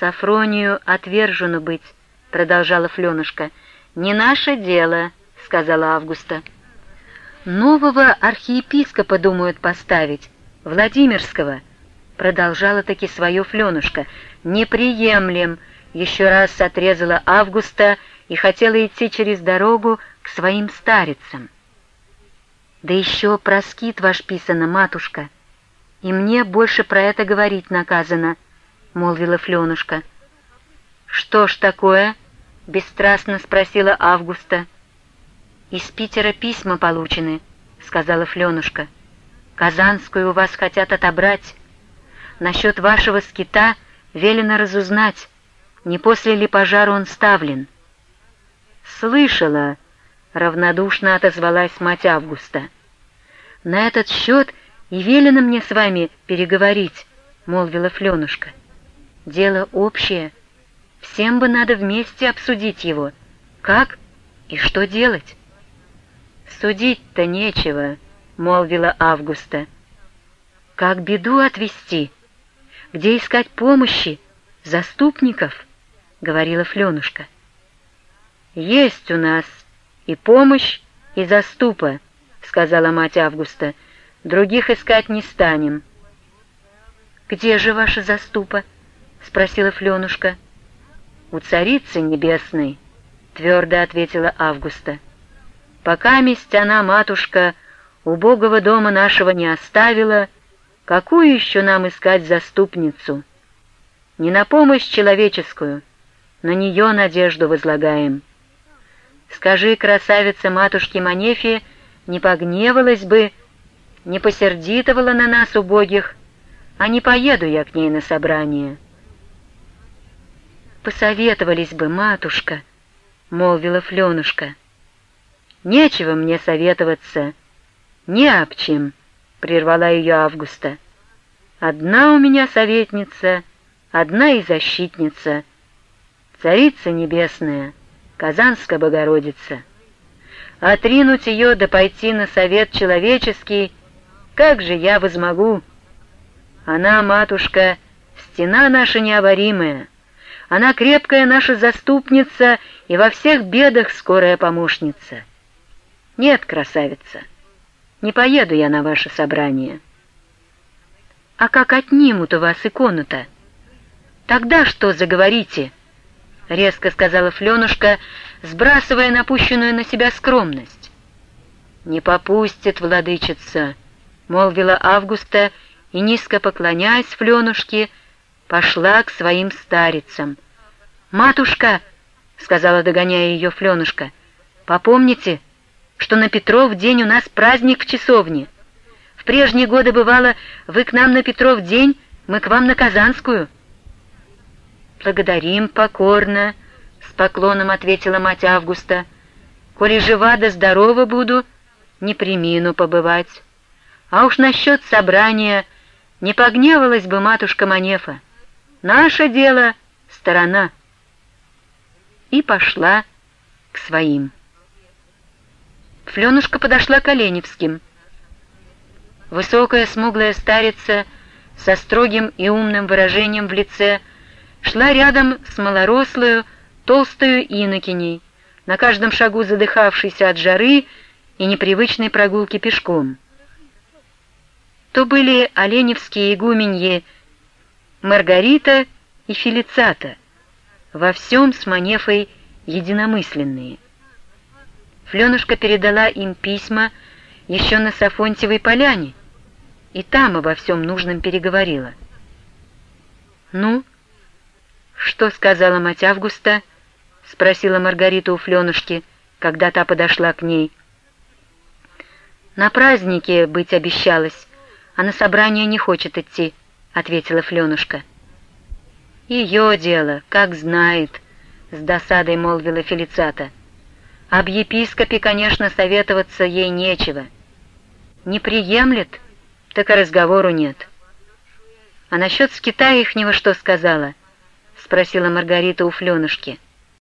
Сафронию отвержену быть, продолжала Фленушка. Не наше дело, сказала Августа. Нового архиепископа думают поставить, Владимирского, продолжала таки свое Фленушка. Не приемлем, еще раз отрезала Августа и хотела идти через дорогу к своим старицам. Да еще про скит ваш писано, матушка, и мне больше про это говорить наказано, — молвила Фленушка. «Что ж такое?» — бесстрастно спросила Августа. «Из Питера письма получены», — сказала Фленушка. «Казанскую у вас хотят отобрать. Насчет вашего скита велено разузнать, не после ли пожара он ставлен». «Слышала», — равнодушно отозвалась мать Августа. «На этот счет и велено мне с вами переговорить», — молвила Фленушка. «Дело общее. Всем бы надо вместе обсудить его. Как и что делать?» «Судить-то нечего», — молвила Августа. «Как беду отвести? Где искать помощи? Заступников?» — говорила Фленушка. «Есть у нас и помощь, и заступа», — сказала мать Августа. «Других искать не станем». «Где же ваша заступа?» — спросила Фленушка. «У царицы небесной», — твердо ответила Августа. «Пока месть она, матушка, убогого дома нашего не оставила, какую еще нам искать заступницу? Не на помощь человеческую, на нее надежду возлагаем». Скажи, красавица матушки Манефи, не погневалась бы, не посердитовала на нас убогих, а не поеду я к ней на собрание. Посоветовались бы, матушка, — молвила Фленушка. Нечего мне советоваться, не об чем, — прервала ее Августа. Одна у меня советница, одна и защитница, Царица Небесная — Казанская Богородица. Отринуть ее да пойти на совет человеческий, как же я возмогу? Она, матушка, стена наша необоримая, она крепкая наша заступница и во всех бедах скорая помощница. Нет, красавица, не поеду я на ваше собрание. А как отнимут у вас икону-то? Тогда что заговорите?» — резко сказала Фленушка, сбрасывая напущенную на себя скромность. «Не попустит, владычица!» — молвила Августа и, низко поклоняясь Фленушке, пошла к своим старицам. «Матушка!» — сказала, догоняя ее Фленушка. «Попомните, что на Петров день у нас праздник в часовне. В прежние годы бывало, вы к нам на Петров день, мы к вам на Казанскую». «Благодарим покорно», — с поклоном ответила мать Августа. «Коли жива да здорова буду, не примину побывать. А уж насчет собрания не погневалась бы матушка Манефа. Наше дело — сторона». И пошла к своим. Фленушка подошла к Оленевским. Высокая смуглая старица со строгим и умным выражением в лице — шла рядом с малорослую, толстую инокиней, на каждом шагу задыхавшейся от жары и непривычной прогулки пешком. То были оленевские игуменьи Маргарита и Фелицата, во всем с Манефой единомысленные. Фленушка передала им письма еще на Сафонтьевой поляне, и там обо всем нужном переговорила. «Ну?» «Что сказала мать Августа?» — спросила Маргарита у Фленушки, когда та подошла к ней. «На празднике быть обещалась, а на собрание не хочет идти», — ответила Фленушка. «Ее дело, как знает», — с досадой молвила Фелицата. «Об епископе, конечно, советоваться ей нечего. Не приемлет, так и разговору нет. А насчет скита ихнего что сказала?» — спросила Маргарита у Фленушки.